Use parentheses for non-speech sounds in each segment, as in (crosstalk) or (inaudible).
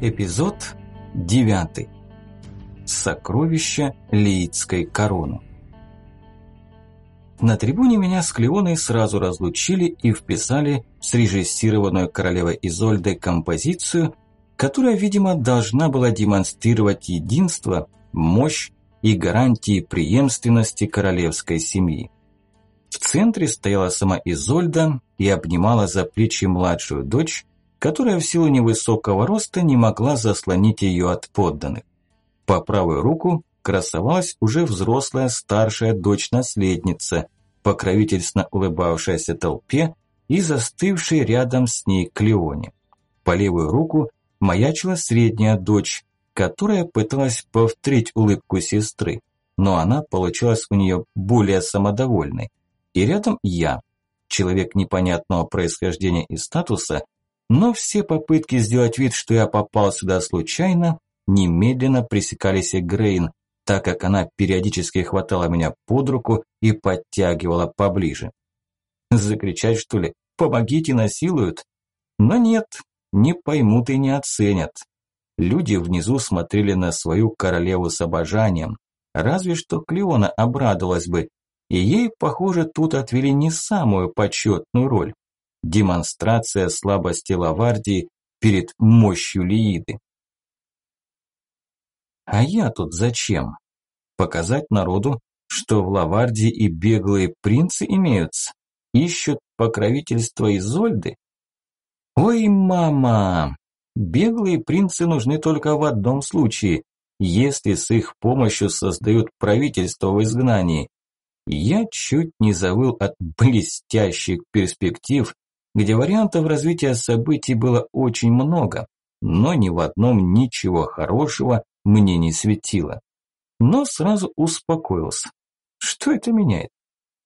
Эпизод 9. Сокровища Лиитской короны. На трибуне меня с Клеоной сразу разлучили и вписали в срежиссированную королевой Изольдой композицию, которая, видимо, должна была демонстрировать единство, мощь и гарантии преемственности королевской семьи. В центре стояла сама Изольда и обнимала за плечи младшую дочь, которая в силу невысокого роста не могла заслонить ее от подданных. По правую руку красовалась уже взрослая старшая дочь-наследница, покровительственно улыбавшаяся толпе и застывшей рядом с ней Клеоне. По левую руку маячила средняя дочь, которая пыталась повторить улыбку сестры, но она получалась у нее более самодовольной. И рядом я, человек непонятного происхождения и статуса, но все попытки сделать вид, что я попал сюда случайно, немедленно пресекались и Грейн, так как она периодически хватала меня под руку и подтягивала поближе. Закричать, что ли, «Помогите, насилуют!» Но нет, не поймут и не оценят. Люди внизу смотрели на свою королеву с обожанием. Разве что Клеона обрадовалась бы, и ей, похоже, тут отвели не самую почетную роль демонстрация слабости Лавардии перед мощью Лииды. А я тут зачем? Показать народу, что в Лавардии и беглые принцы имеются? Ищут покровительство Изольды? Ой, мама! Беглые принцы нужны только в одном случае, если с их помощью создают правительство в изгнании. Я чуть не завыл от блестящих перспектив, где вариантов развития событий было очень много, но ни в одном ничего хорошего мне не светило. Но сразу успокоился. Что это меняет?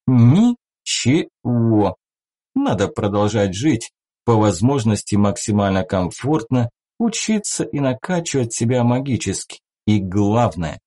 Ничего. Надо продолжать жить, по возможности максимально комфортно, учиться и накачивать себя магически. И главное,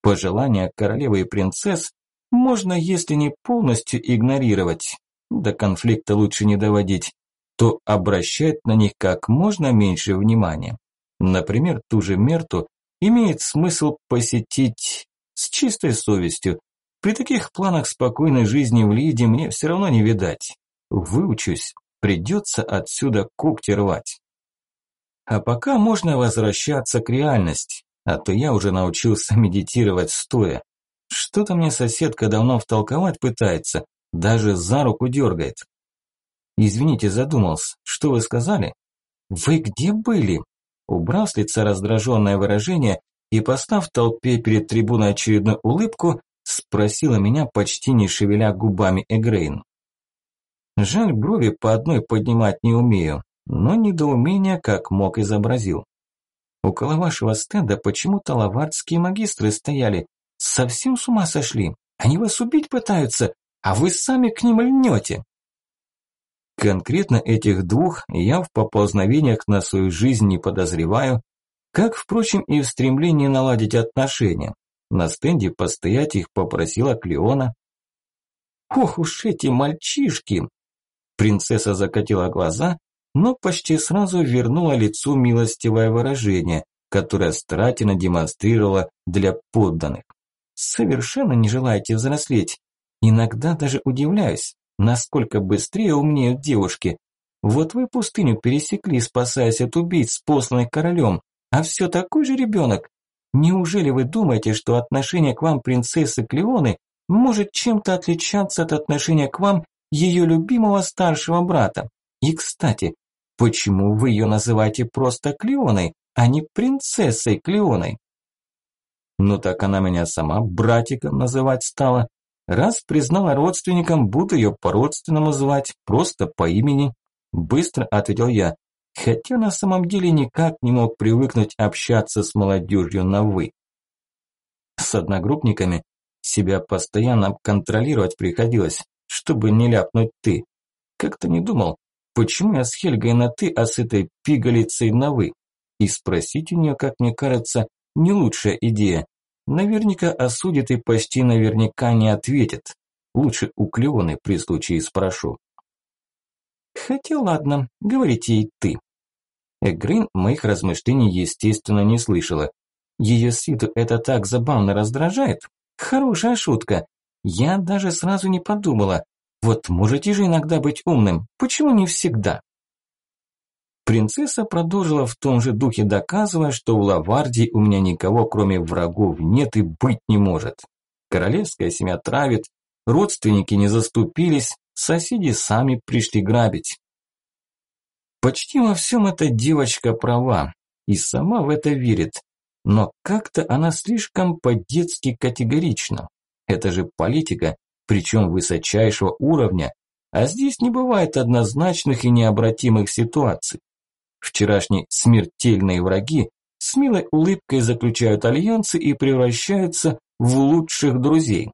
пожелания королевы и принцесс можно, если не полностью игнорировать, до конфликта лучше не доводить, то обращать на них как можно меньше внимания. Например, ту же Мерту имеет смысл посетить с чистой совестью. При таких планах спокойной жизни в Лиде мне все равно не видать. Выучусь, придется отсюда когти рвать. А пока можно возвращаться к реальности, а то я уже научился (laughs) медитировать стоя. Что-то мне соседка давно втолковать пытается, даже за руку дергает. Извините, задумался. Что вы сказали? Вы где были? Убрав с лица раздраженное выражение и постав толпе перед трибуной очередную улыбку, спросила меня, почти не шевеля губами Эгрейн. Жаль, брови по одной поднимать не умею, но недоумение как мог изобразил. Около вашего стенда почему-то лавардские магистры стояли. Совсем с ума сошли? Они вас убить пытаются, а вы сами к ним льнете. Конкретно этих двух я в поползновениях на свою жизнь не подозреваю, как, впрочем, и в стремлении наладить отношения. На стенде постоять их попросила Клеона. «Ох уж эти мальчишки!» Принцесса закатила глаза, но почти сразу вернула лицу милостивое выражение, которое старательно демонстрировала для подданных. «Совершенно не желаете взрослеть. Иногда даже удивляюсь, насколько быстрее умнеют девушки. Вот вы пустыню пересекли, спасаясь от убийц, посланных королем, а все такой же ребенок. Неужели вы думаете, что отношение к вам принцессы Клеоны может чем-то отличаться от отношения к вам ее любимого старшего брата? И, кстати, почему вы ее называете просто Клеоной, а не принцессой Клеоной? Ну так она меня сама братиком называть стала, Раз признала родственником, буду ее по-родственному звать, просто по имени. Быстро ответил я, хотя на самом деле никак не мог привыкнуть общаться с молодежью на «вы». С одногруппниками себя постоянно контролировать приходилось, чтобы не ляпнуть «ты». Как-то не думал, почему я с Хельгой на «ты», а с этой пигалицей на «вы». И спросить у нее, как мне кажется, не лучшая идея, Наверняка осудит и почти наверняка не ответит. Лучше у Клеоны при случае спрошу. Хотя ладно, говорите и ты. Эгрин моих размышлений, естественно, не слышала. Ее свиту это так забавно раздражает. Хорошая шутка. Я даже сразу не подумала. Вот можете же иногда быть умным. Почему не всегда? Принцесса продолжила в том же духе, доказывая, что в Лавардии у меня никого, кроме врагов, нет и быть не может. Королевская семья травит, родственники не заступились, соседи сами пришли грабить. Почти во всем эта девочка права и сама в это верит, но как-то она слишком по-детски категорична. Это же политика, причем высочайшего уровня, а здесь не бывает однозначных и необратимых ситуаций. Вчерашние смертельные враги с милой улыбкой заключают альянсы и превращаются в лучших друзей.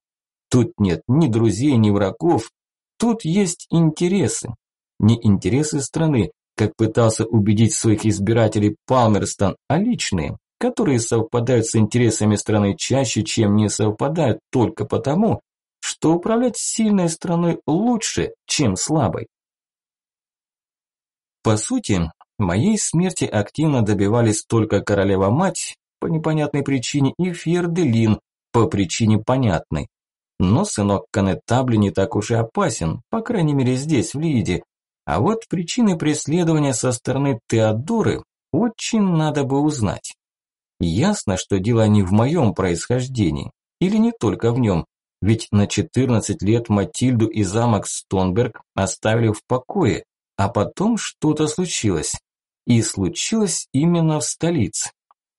Тут нет ни друзей, ни врагов, тут есть интересы. Не интересы страны, как пытался убедить своих избирателей Палмерстон, а личные, которые совпадают с интересами страны чаще, чем не совпадают только потому, что управлять сильной страной лучше, чем слабой. По сути, моей смерти активно добивались только королева-мать по непонятной причине и Фьерделин по причине понятной. Но сынок Канетабли не так уж и опасен, по крайней мере здесь, в Лиде. А вот причины преследования со стороны Теодоры очень надо бы узнать. Ясно, что дело не в моем происхождении, или не только в нем, ведь на 14 лет Матильду и замок Стонберг оставили в покое, а потом что-то случилось. И случилось именно в столице.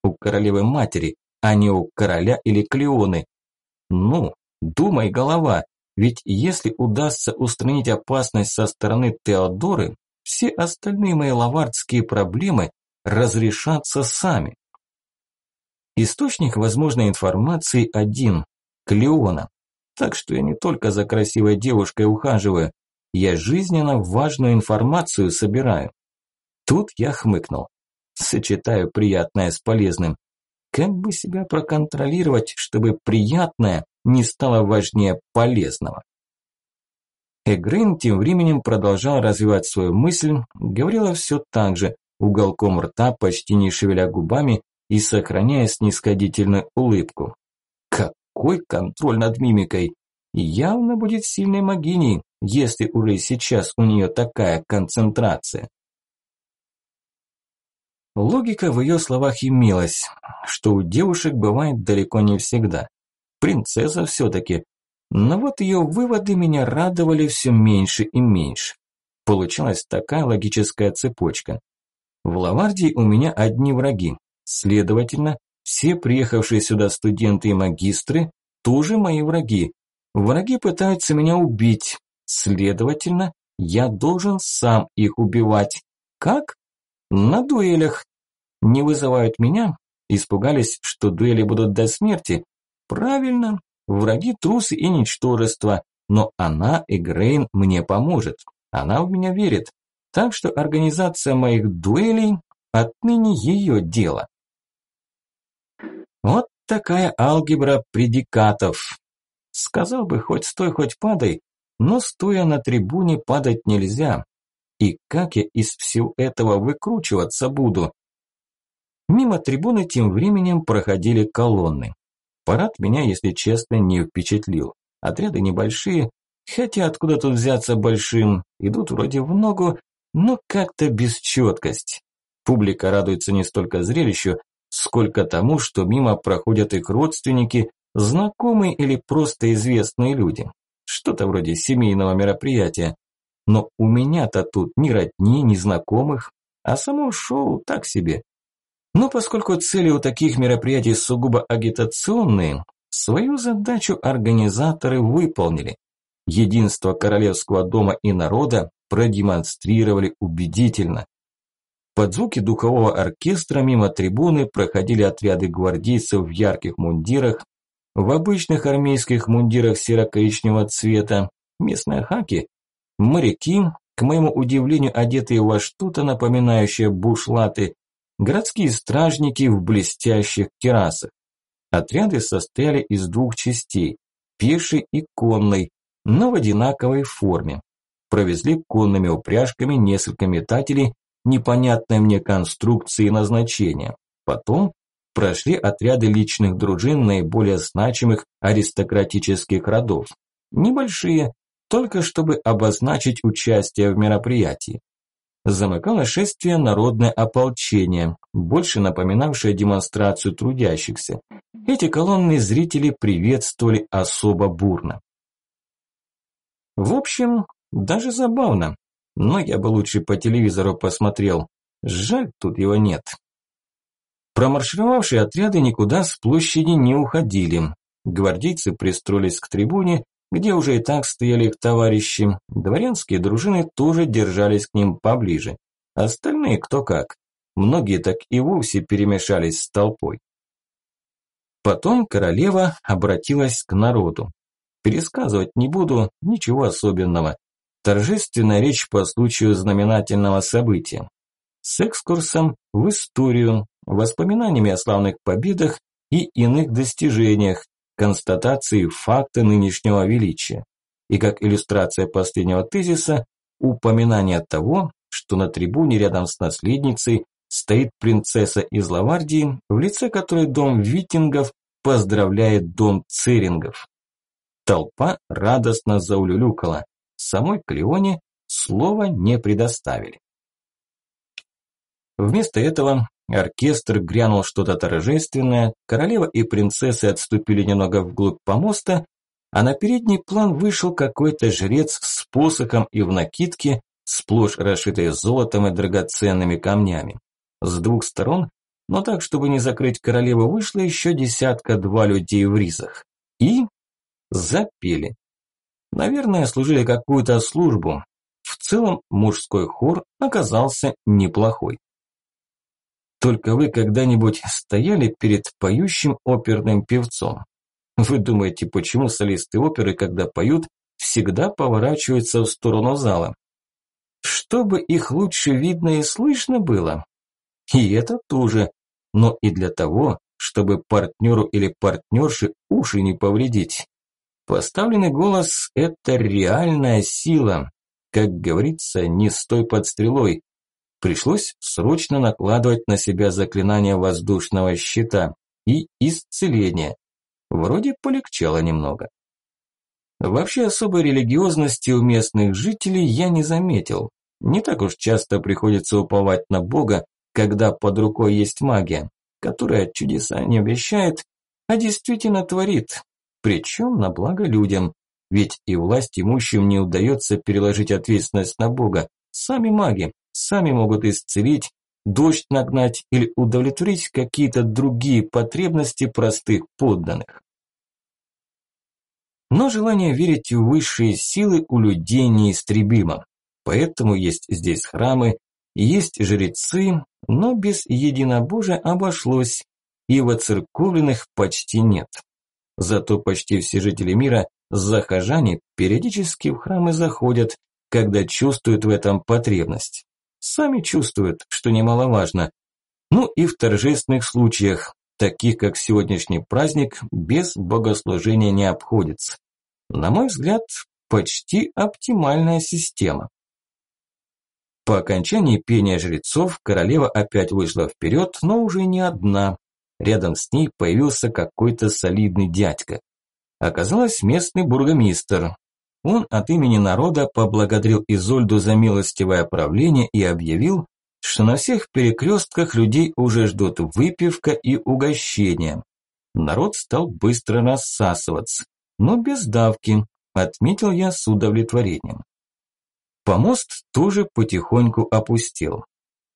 У королевы матери, а не у короля или Клеоны. Ну, думай, голова, ведь если удастся устранить опасность со стороны Теодоры, все остальные мои лавардские проблемы разрешатся сами. Источник возможной информации один – Клеона. Так что я не только за красивой девушкой ухаживаю, я жизненно важную информацию собираю. Тут я хмыкнул. Сочетаю приятное с полезным. Как бы себя проконтролировать, чтобы приятное не стало важнее полезного? Эгрин тем временем продолжал развивать свою мысль, говорила все так же, уголком рта, почти не шевеля губами и сохраняя снисходительную улыбку. Как какой контроль над мимикой? Явно будет сильной магиней, если уже сейчас у нее такая концентрация. Логика в ее словах имелась, что у девушек бывает далеко не всегда. Принцесса все-таки. Но вот ее выводы меня радовали все меньше и меньше. Получалась такая логическая цепочка. В Лавардии у меня одни враги. Следовательно, все приехавшие сюда студенты и магистры тоже мои враги. Враги пытаются меня убить. Следовательно, я должен сам их убивать. Как? На дуэлях. Не вызывают меня? Испугались, что дуэли будут до смерти? Правильно. Враги трусы и ничтожества. Но она, Игрейн, мне поможет. Она в меня верит. Так что организация моих дуэлей отныне ее дело. Вот такая алгебра предикатов. Сказал бы, хоть стой, хоть падай, но стоя на трибуне падать нельзя. И как я из всего этого выкручиваться буду? Мимо трибуны тем временем проходили колонны. Парад меня, если честно, не впечатлил. Отряды небольшие, хотя откуда тут взяться большим, идут вроде в ногу, но как-то без четкости. Публика радуется не столько зрелищу, сколько тому, что мимо проходят их родственники, знакомые или просто известные люди. Что-то вроде семейного мероприятия. Но у меня-то тут ни родни, ни знакомых, а само шоу так себе. Но поскольку цели у таких мероприятий сугубо агитационные, свою задачу организаторы выполнили. Единство королевского дома и народа продемонстрировали убедительно. Под звуки духового оркестра мимо трибуны проходили отряды гвардейцев в ярких мундирах, в обычных армейских мундирах серо-коричневого цвета, местные хаки, моряки, к моему удивлению, одетые во что-то напоминающее бушлаты, городские стражники в блестящих керасах. Отряды состояли из двух частей – пешей и конной, но в одинаковой форме. Провезли конными упряжками несколько метателей непонятной мне конструкции и назначения. Потом прошли отряды личных дружин наиболее значимых аристократических родов. Небольшие, только чтобы обозначить участие в мероприятии. Замыкало шествие народное ополчение, больше напоминавшее демонстрацию трудящихся. Эти колонны зрители приветствовали особо бурно. В общем, даже забавно, но я бы лучше по телевизору посмотрел. Жаль, тут его нет. Промаршировавшие отряды никуда с площади не уходили. Гвардейцы пристроились к трибуне, где уже и так стояли их товарищи. Дворянские дружины тоже держались к ним поближе. Остальные кто как. Многие так и вовсе перемешались с толпой. Потом королева обратилась к народу. Пересказывать не буду, ничего особенного. Торжественная речь по случаю знаменательного события. С экскурсом в историю, воспоминаниями о славных победах и иных достижениях, констатацией факта нынешнего величия. И как иллюстрация последнего тезиса, упоминание того, что на трибуне рядом с наследницей стоит принцесса из Лавардии, в лице которой дом Витингов поздравляет дом Церингов. Толпа радостно заулюлюкала. Самой Клеоне слова не предоставили. Вместо этого оркестр грянул что-то торжественное, королева и принцессы отступили немного вглубь помоста, а на передний план вышел какой-то жрец с посохом и в накидке, сплошь расшитой золотом и драгоценными камнями. С двух сторон, но так, чтобы не закрыть королеву, вышло еще десятка-два людей в ризах. И запели. Наверное, служили какую-то службу. В целом, мужской хор оказался неплохой. Только вы когда-нибудь стояли перед поющим оперным певцом? Вы думаете, почему солисты оперы, когда поют, всегда поворачиваются в сторону зала? Чтобы их лучше видно и слышно было. И это тоже. Но и для того, чтобы партнеру или партнерше уши не повредить. Поставленный голос – это реальная сила. Как говорится, не стой под стрелой, Пришлось срочно накладывать на себя заклинание воздушного щита и исцеление. Вроде полегчало немного. Вообще особой религиозности у местных жителей я не заметил. Не так уж часто приходится уповать на Бога, когда под рукой есть магия, которая чудеса не обещает, а действительно творит, причем на благо людям. Ведь и власть имущим не удается переложить ответственность на Бога, сами маги, сами могут исцелить, дождь нагнать или удовлетворить какие-то другие потребности простых подданных. Но желание верить в высшие силы у людей неистребимо. Поэтому есть здесь храмы, есть жрецы, но без единобожия обошлось, и воцерковленных почти нет. Зато почти все жители мира, захожане, периодически в храмы заходят, когда чувствуют в этом потребность сами чувствуют, что немаловажно. Ну и в торжественных случаях, таких как сегодняшний праздник, без богослужения не обходится. На мой взгляд, почти оптимальная система. По окончании пения жрецов королева опять вышла вперед, но уже не одна. Рядом с ней появился какой-то солидный дядька. Оказалось местный бургомистр, он от имени народа поблагодарил Изольду за милостивое правление и объявил, что на всех перекрестках людей уже ждут выпивка и угощение. Народ стал быстро рассасываться, но без давки, отметил я с удовлетворением. Помост тоже потихоньку опустел.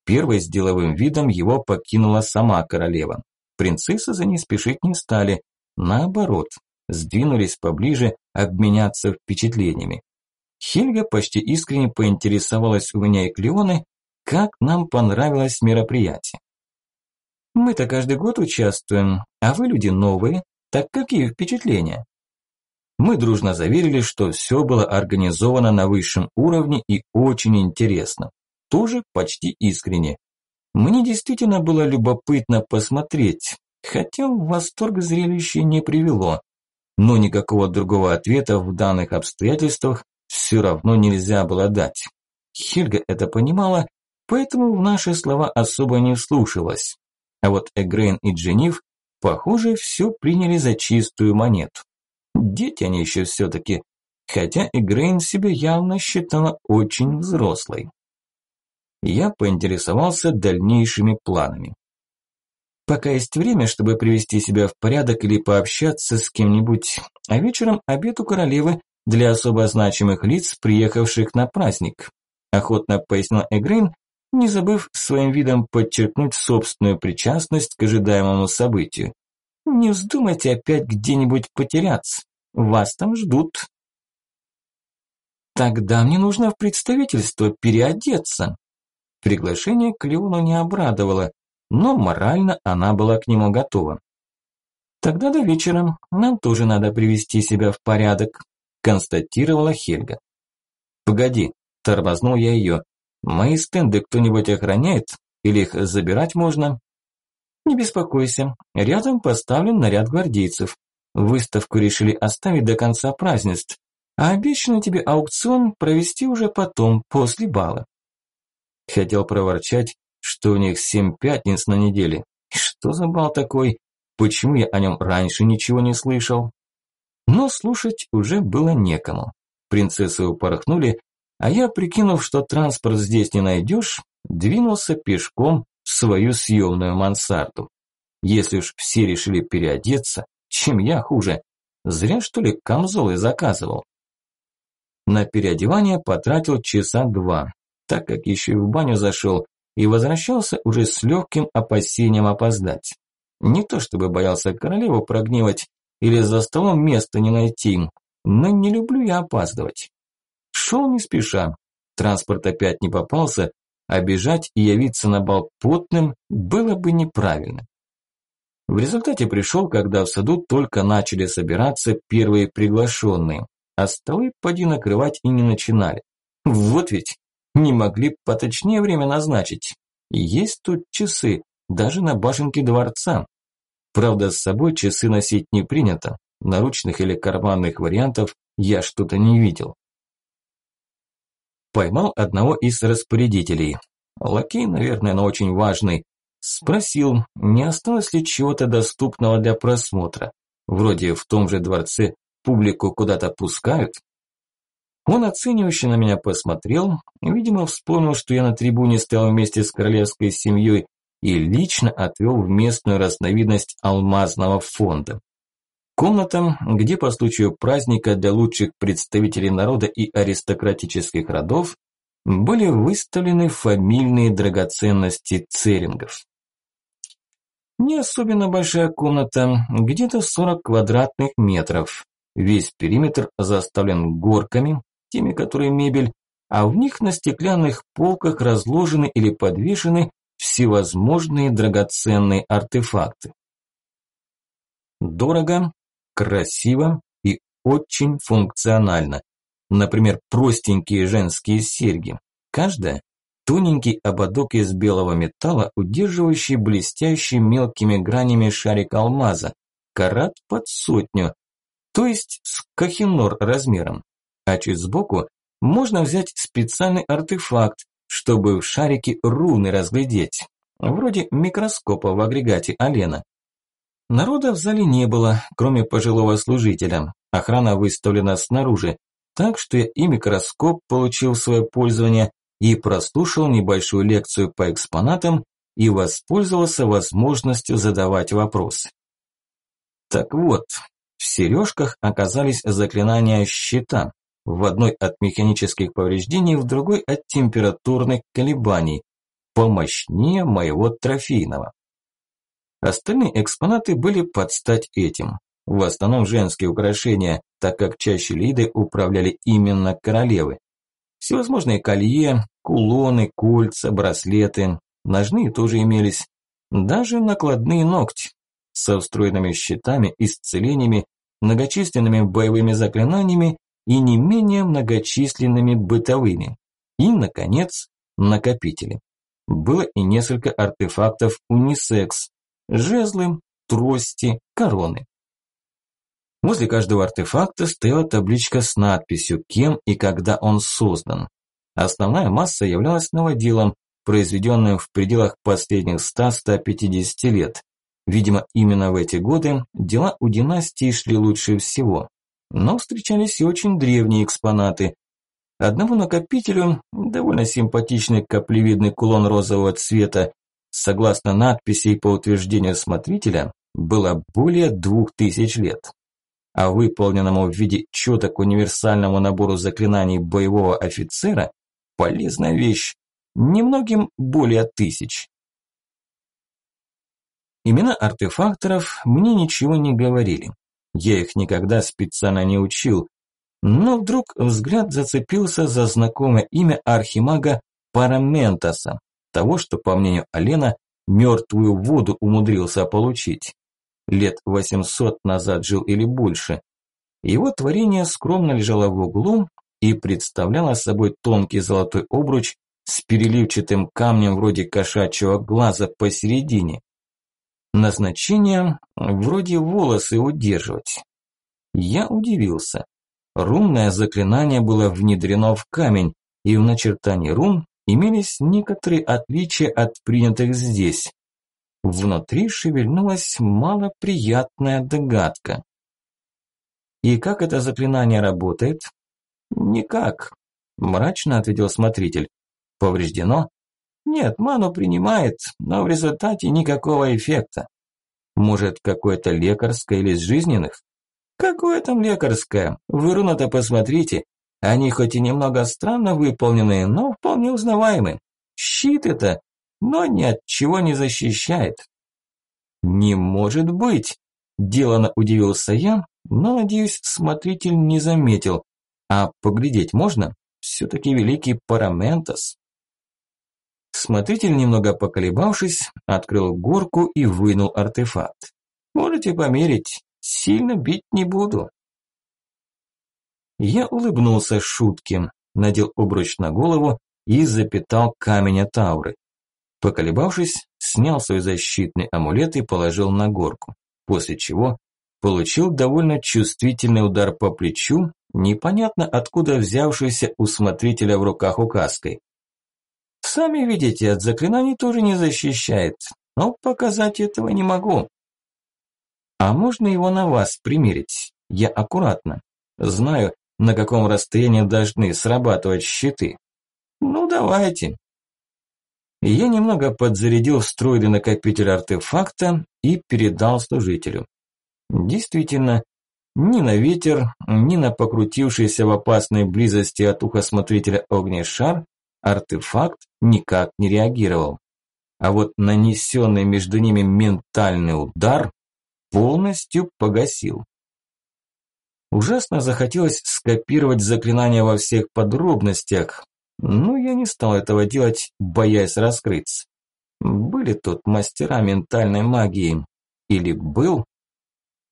Первой с деловым видом его покинула сама королева. Принцессы за ней спешить не стали, наоборот, сдвинулись поближе обменяться впечатлениями. Хельга почти искренне поинтересовалась у меня и Клеоны, как нам понравилось мероприятие. Мы-то каждый год участвуем, а вы люди новые, так какие впечатления? Мы дружно заверили, что все было организовано на высшем уровне и очень интересно. Тоже почти искренне. Мне действительно было любопытно посмотреть, хотя в восторг зрелище не привело но никакого другого ответа в данных обстоятельствах все равно нельзя было дать. Хельга это понимала, поэтому в наши слова особо не вслушивалась. А вот Эгрейн и Дженниф, похоже, все приняли за чистую монету. Дети они еще все-таки, хотя Эгрейн себя явно считала очень взрослой. Я поинтересовался дальнейшими планами. Пока есть время, чтобы привести себя в порядок или пообщаться с кем-нибудь, а вечером обед у королевы для особо значимых лиц, приехавших на праздник. Охотно пояснил Эгрейн, не забыв своим видом подчеркнуть собственную причастность к ожидаемому событию. Не вздумайте опять где-нибудь потеряться. Вас там ждут. Тогда мне нужно в представительство переодеться. Приглашение к Леону не обрадовало, но морально она была к нему готова. Тогда до вечера нам тоже надо привести себя в порядок, констатировала Хельга. Погоди, тормознул я ее. Мои стенды кто-нибудь охраняет? Или их забирать можно? Не беспокойся, рядом поставлен наряд гвардейцев. Выставку решили оставить до конца празднеств, а обещанный тебе аукцион провести уже потом, после бала. Хотел проворчать, что у них семь пятниц на неделе. Что за бал такой? Почему я о нем раньше ничего не слышал? Но слушать уже было некому. Принцессы упорхнули, а я, прикинув, что транспорт здесь не найдешь, двинулся пешком в свою съемную мансарду. Если уж все решили переодеться, чем я хуже? Зря что ли камзолы заказывал. На переодевание потратил часа два, так как еще и в баню зашел и возвращался уже с легким опасением опоздать. Не то чтобы боялся королеву прогневать или за столом места не найти, но не люблю я опаздывать. Шел не спеша, транспорт опять не попался, а бежать и явиться на бал потным было бы неправильно. В результате пришел, когда в саду только начали собираться первые приглашенные, а столы поди накрывать и не начинали. Вот ведь не могли поточнее время назначить. Есть тут часы, даже на башенке дворца. Правда, с собой часы носить не принято. Наручных или карманных вариантов я что-то не видел. Поймал одного из распорядителей. Лакей, наверное, но очень важный. Спросил, не осталось ли чего-то доступного для просмотра. Вроде в том же дворце публику куда-то пускают. Он оценивающе на меня посмотрел, видимо, вспомнил, что я на трибуне стоял вместе с королевской семьей и лично отвел в местную разновидность алмазного фонда. Комната, где по случаю праздника для лучших представителей народа и аристократических родов были выставлены фамильные драгоценности церингов. Не особенно большая комната, где-то 40 квадратных метров. Весь периметр заставлен горками, теми, которые мебель, а в них на стеклянных полках разложены или подвешены всевозможные драгоценные артефакты. Дорого, красиво и очень функционально. Например, простенькие женские серьги. Каждая Тоненький ободок из белого металла, удерживающий блестящий мелкими гранями шарик алмаза. Карат под сотню, то есть с кахинор размером. А чуть сбоку можно взять специальный артефакт, чтобы в шарике руны разглядеть. Вроде микроскопа в агрегате Алена. Народа в зале не было, кроме пожилого служителя. Охрана выставлена снаружи, так что я и микроскоп получил в свое пользование, и прослушал небольшую лекцию по экспонатам и воспользовался возможностью задавать вопросы. Так вот, в сережках оказались заклинания щита, в одной от механических повреждений, в другой от температурных колебаний, помощнее моего трофейного. Остальные экспонаты были под стать этим. В основном женские украшения, так как чаще лиды управляли именно королевы. Всевозможные колье, кулоны, кольца, браслеты, ножные тоже имелись, даже накладные ногти со встроенными щитами, исцелениями, многочисленными боевыми заклинаниями и не менее многочисленными бытовыми. И, наконец, накопители. Было и несколько артефактов унисекс, жезлы, трости, короны. Возле каждого артефакта стояла табличка с надписью, кем и когда он создан. Основная масса являлась наводилом, произведенным в пределах последних 100-150 лет. Видимо, именно в эти годы дела у династии шли лучше всего. Но встречались и очень древние экспонаты. Одному накопителю, довольно симпатичный каплевидный кулон розового цвета, согласно надписи и по утверждению смотрителя, было более двух тысяч лет. А выполненному в виде четок универсальному набору заклинаний боевого офицера полезная вещь, немногим более тысяч. Имена артефакторов мне ничего не говорили. Я их никогда специально не учил. Но вдруг взгляд зацепился за знакомое имя архимага Параментаса, того, что, по мнению Алена, мертвую воду умудрился получить. Лет 800 назад жил или больше. Его творение скромно лежало в углу и представляло собой тонкий золотой обруч с переливчатым камнем вроде кошачьего глаза посередине. Назначение вроде волосы удерживать. Я удивился. Рунное заклинание было внедрено в камень, и в начертании рун имелись некоторые отличия от принятых здесь. Внутри шевельнулась малоприятная догадка. «И как это заклинание работает?» «Никак», – мрачно ответил смотритель. «Повреждено?» «Нет, ману принимает, но в результате никакого эффекта. Может, какое-то лекарское или из жизненных?» «Какое там лекарское? Вы руны-то посмотрите. Они хоть и немного странно выполнены, но вполне узнаваемы. Щит это, но ни от чего не защищает». «Не может быть!» – делано удивился я, но, надеюсь, смотритель не заметил. А поглядеть можно? Все-таки великий Параментос. Смотритель, немного поколебавшись, открыл горку и вынул артефакт. Можете померить, сильно бить не буду. Я улыбнулся шутке, надел обруч на голову и запитал камень от ауры. Поколебавшись, снял свой защитный амулет и положил на горку, после чего получил довольно чувствительный удар по плечу, непонятно откуда взявшийся у смотрителя в руках указкой. Сами видите, от заклинаний тоже не защищает, но показать этого не могу. А можно его на вас примерить? Я аккуратно. Знаю, на каком расстоянии должны срабатывать щиты. Ну, давайте. Я немного подзарядил встроенный накопитель артефакта и передал служителю. Действительно, ни на ветер, ни на покрутившийся в опасной близости от уха смотрителя огнешар артефакт никак не реагировал. А вот нанесенный между ними ментальный удар полностью погасил. Ужасно захотелось скопировать заклинание во всех подробностях, но я не стал этого делать, боясь раскрыться. Были тут мастера ментальной магии. Или был?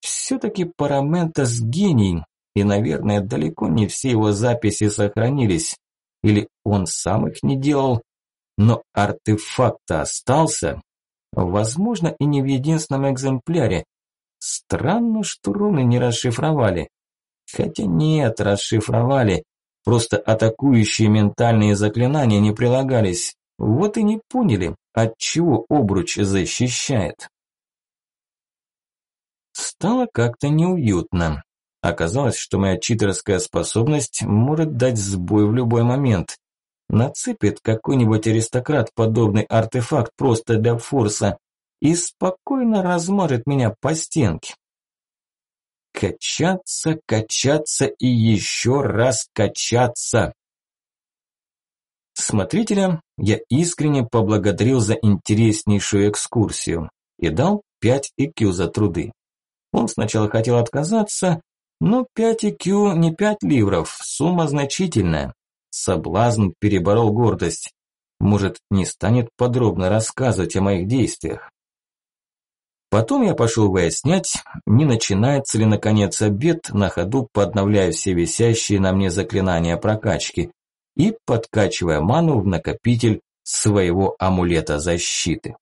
Все-таки Параментос гений, и, наверное, далеко не все его записи сохранились. Или он сам их не делал. Но артефакт-то остался. Возможно, и не в единственном экземпляре. Странно, что руны не расшифровали. Хотя нет, расшифровали. Просто атакующие ментальные заклинания не прилагались. Вот и не поняли, от чего обруч защищает. Стало как-то неуютно. Оказалось, что моя читерская способность может дать сбой в любой момент. Нацепит какой-нибудь аристократ подобный артефакт просто для форса и спокойно размажет меня по стенке. Качаться, качаться и еще раз качаться. Смотрителя я искренне поблагодарил за интереснейшую экскурсию и дал 5 IQ за труды. Он сначала хотел отказаться, но 5 IQ не 5 ливров, сумма значительная. Соблазн переборол гордость. Может, не станет подробно рассказывать о моих действиях. Потом я пошел выяснять, не начинается ли наконец обед, на ходу подновляя все висящие на мне заклинания прокачки и подкачивая ману в накопитель своего амулета защиты.